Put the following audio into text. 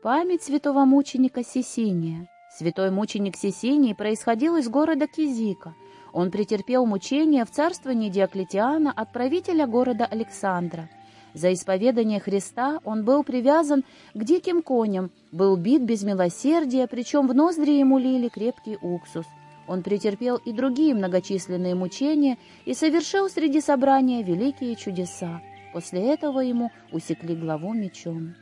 Память святого мученика Сесиния. Святой мученик Сесиний происходил из города Кизика. Он претерпел мучения в царствовании Диоклетиана от правителя города Александра. За исповедание Христа он был привязан к диким коням, был бит без милосердия, причем в ноздри ему лили крепкий уксус. Он претерпел и другие многочисленные мучения и совершил среди собрания великие чудеса. После этого ему усекли главу мечом.